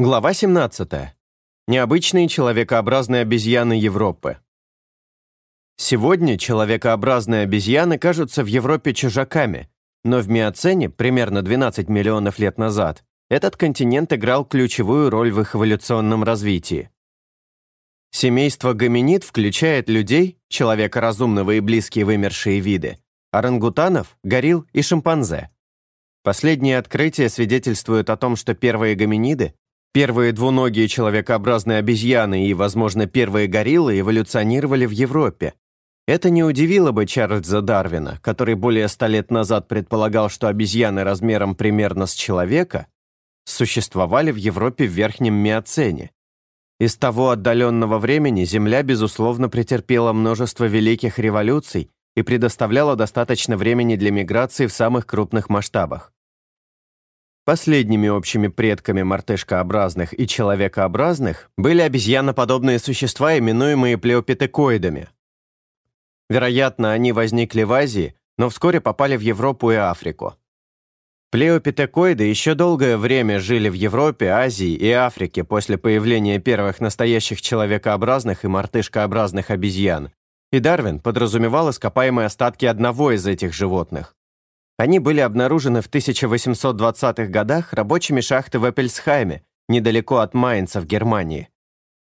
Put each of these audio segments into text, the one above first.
Глава 17. Необычные человекообразные обезьяны Европы. Сегодня человекообразные обезьяны кажутся в Европе чужаками, но в Миоцене, примерно 12 миллионов лет назад, этот континент играл ключевую роль в их эволюционном развитии. Семейство гоминид включает людей, человека разумного и близкие вымершие виды, орангутанов, горилл и шимпанзе. Последние открытия свидетельствуют о том, что первые гоминиды Первые двуногие человекообразные обезьяны и, возможно, первые гориллы эволюционировали в Европе. Это не удивило бы Чарльза Дарвина, который более ста лет назад предполагал, что обезьяны размером примерно с человека существовали в Европе в верхнем Миоцене. Из того отдаленного времени Земля, безусловно, претерпела множество великих революций и предоставляла достаточно времени для миграции в самых крупных масштабах. Последними общими предками мартышкообразных и человекообразных были обезьяноподобные существа, именуемые плеопитекоидами. Вероятно, они возникли в Азии, но вскоре попали в Европу и Африку. Плеопитекоиды еще долгое время жили в Европе, Азии и Африке после появления первых настоящих человекообразных и мартышкообразных обезьян, и Дарвин подразумевал ископаемые остатки одного из этих животных. Они были обнаружены в 1820-х годах рабочими шахты в Эппельсхайме, недалеко от Майнца в Германии.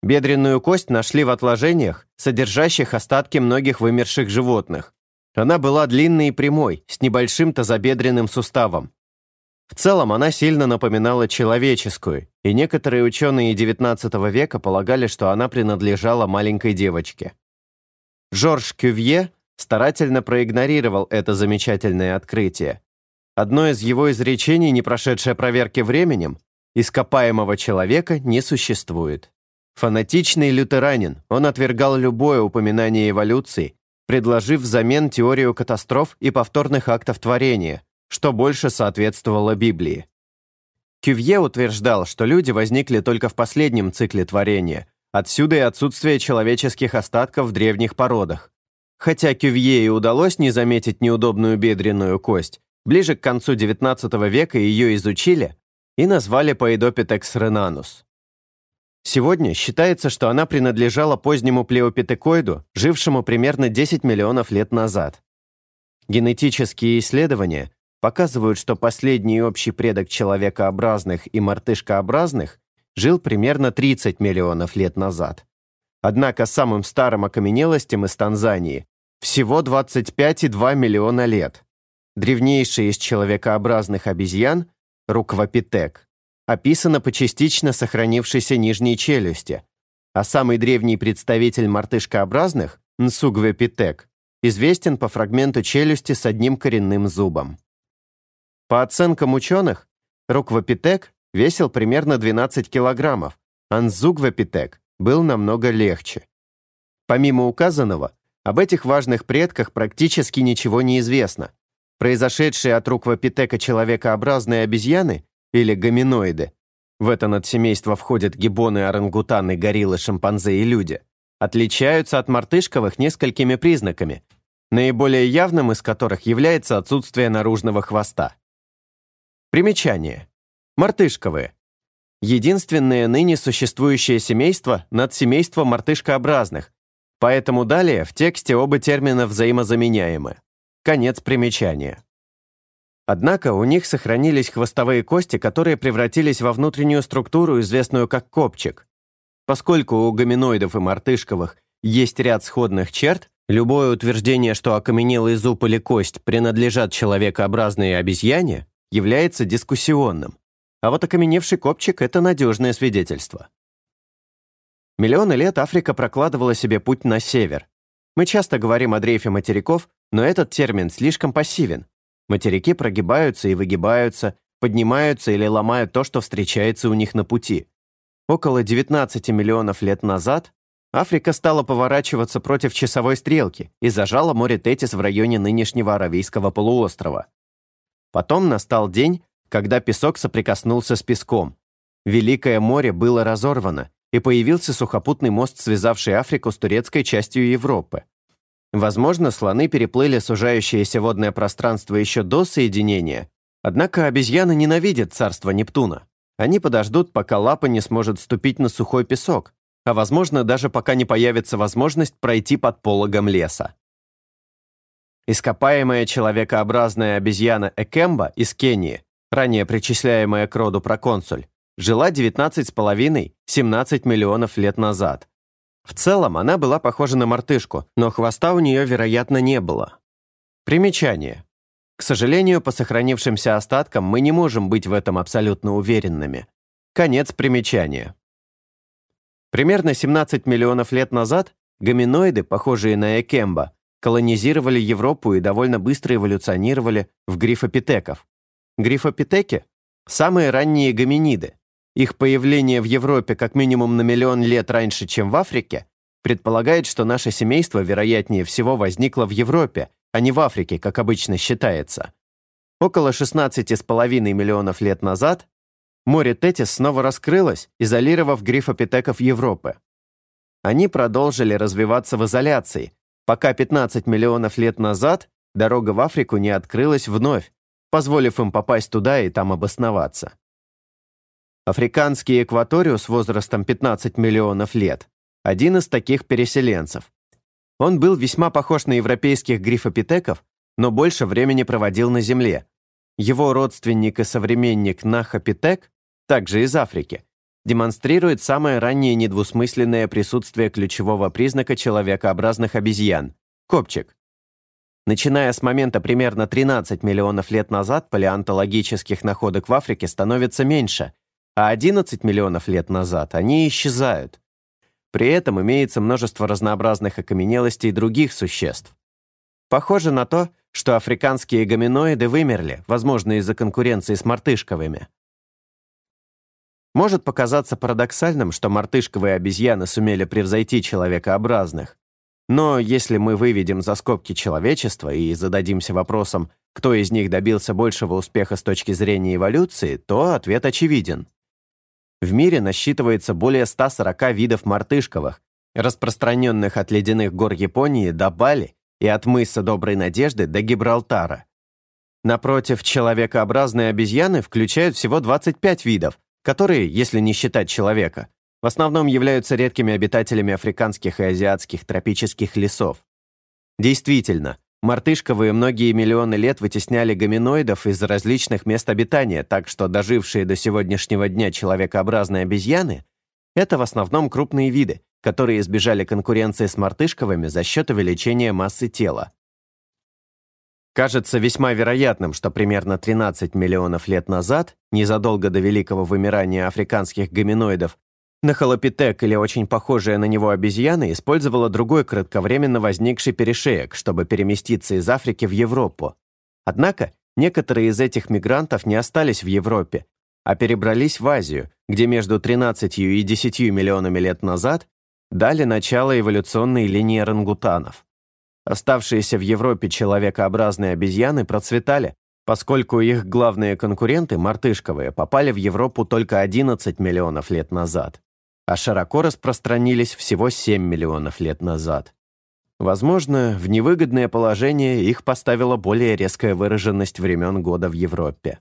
Бедренную кость нашли в отложениях, содержащих остатки многих вымерших животных. Она была длинной и прямой, с небольшим тазобедренным суставом. В целом она сильно напоминала человеческую, и некоторые ученые XIX века полагали, что она принадлежала маленькой девочке. Жорж Кювье старательно проигнорировал это замечательное открытие. Одно из его изречений, не прошедшее проверки временем, ископаемого человека не существует. Фанатичный лютеранин, он отвергал любое упоминание эволюции, предложив взамен теорию катастроф и повторных актов творения, что больше соответствовало Библии. Кювье утверждал, что люди возникли только в последнем цикле творения, отсюда и отсутствие человеческих остатков в древних породах. Хотя Кювье и удалось не заметить неудобную бедренную кость, ближе к концу XIX века ее изучили и назвали Поэдопитекс ренанус. Сегодня считается, что она принадлежала позднему плеопитекоиду, жившему примерно 10 миллионов лет назад. Генетические исследования показывают, что последний общий предок человекообразных и мартышкообразных жил примерно 30 миллионов лет назад. Однако самым старым окаменелостям из Танзании всего 25,2 миллиона лет. Древнейшая из человекообразных обезьян, руквопитек, описана по частично сохранившейся нижней челюсти, а самый древний представитель мартышкообразных, нсугвепитек, известен по фрагменту челюсти с одним коренным зубом. По оценкам ученых, руквопитек весил примерно 12 килограммов, а нзугвепитек был намного легче. Помимо указанного, об этих важных предках практически ничего не известно. Произошедшие от руквопитека человекообразные обезьяны или гоминоиды, в это надсемейство входят гибоны, орангутаны, гориллы, шимпанзе и люди, отличаются от мартышковых несколькими признаками, наиболее явным из которых является отсутствие наружного хвоста. Примечание. Мартышковые. Единственное ныне существующее семейство над семейством мартышкообразных, Поэтому далее в тексте оба термина взаимозаменяемы. Конец примечания. Однако у них сохранились хвостовые кости, которые превратились во внутреннюю структуру, известную как копчик. Поскольку у гоминоидов и мартышковых есть ряд сходных черт, любое утверждение, что окаменелый зуб или кость принадлежат человекообразной обезьяне, является дискуссионным. А вот окаменевший копчик – это надежное свидетельство. Миллионы лет Африка прокладывала себе путь на север. Мы часто говорим о дрейфе материков, но этот термин слишком пассивен. Материки прогибаются и выгибаются, поднимаются или ломают то, что встречается у них на пути. Около 19 миллионов лет назад Африка стала поворачиваться против часовой стрелки и зажала море Тетис в районе нынешнего Аравийского полуострова. Потом настал день, когда песок соприкоснулся с песком. Великое море было разорвано, и появился сухопутный мост, связавший Африку с турецкой частью Европы. Возможно, слоны переплыли сужающееся водное пространство еще до соединения, однако обезьяны ненавидят царство Нептуна. Они подождут, пока лапа не сможет ступить на сухой песок, а возможно даже пока не появится возможность пройти под пологом леса. Ископаемая человекообразная обезьяна Экемба из Кении, ранее причисляемая к роду проконсуль, жила 19,5-17 миллионов лет назад. В целом она была похожа на мартышку, но хвоста у нее, вероятно, не было. Примечание. К сожалению, по сохранившимся остаткам мы не можем быть в этом абсолютно уверенными. Конец примечания. Примерно 17 миллионов лет назад гоминоиды, похожие на экемба, колонизировали Европу и довольно быстро эволюционировали в грифопитеков. Грифопитеки – самые ранние гоминиды. Их появление в Европе как минимум на миллион лет раньше, чем в Африке, предполагает, что наше семейство, вероятнее всего, возникло в Европе, а не в Африке, как обычно считается. Около 16,5 миллионов лет назад море Тетис снова раскрылось, изолировав грифопитеков Европы. Они продолжили развиваться в изоляции, пока 15 миллионов лет назад дорога в Африку не открылась вновь, позволив им попасть туда и там обосноваться. Африканский экваториус возрастом 15 миллионов лет – один из таких переселенцев. Он был весьма похож на европейских грифопитеков, но больше времени проводил на Земле. Его родственник и современник Нахапитек, также из Африки, демонстрирует самое раннее недвусмысленное присутствие ключевого признака человекообразных обезьян – копчик. Начиная с момента примерно 13 миллионов лет назад палеонтологических находок в Африке становится меньше, а 11 миллионов лет назад они исчезают. При этом имеется множество разнообразных окаменелостей других существ. Похоже на то, что африканские гоминоиды вымерли, возможно, из-за конкуренции с мартышковыми. Может показаться парадоксальным, что мартышковые обезьяны сумели превзойти человекообразных. Но если мы выведем за скобки человечества и зададимся вопросом, кто из них добился большего успеха с точки зрения эволюции, то ответ очевиден. В мире насчитывается более 140 видов мартышковых, распространенных от ледяных гор Японии до Бали и от мыса Доброй Надежды до Гибралтара. Напротив, человекообразные обезьяны включают всего 25 видов, которые, если не считать человека, в основном являются редкими обитателями африканских и азиатских тропических лесов. Действительно, Мартышковые многие миллионы лет вытесняли гоминоидов из различных мест обитания, так что дожившие до сегодняшнего дня человекообразные обезьяны — это в основном крупные виды, которые избежали конкуренции с мартышковыми за счет увеличения массы тела. Кажется весьма вероятным, что примерно 13 миллионов лет назад, незадолго до великого вымирания африканских гоминоидов, Нахалопитек или очень похожая на него обезьяна использовала другой кратковременно возникший перешеек, чтобы переместиться из Африки в Европу. Однако некоторые из этих мигрантов не остались в Европе, а перебрались в Азию, где между 13 и 10 миллионами лет назад дали начало эволюционной линии орангутанов. Оставшиеся в Европе человекообразные обезьяны процветали, поскольку их главные конкуренты, мартышковые, попали в Европу только 11 миллионов лет назад а широко распространились всего 7 миллионов лет назад. Возможно, в невыгодное положение их поставила более резкая выраженность времен года в Европе.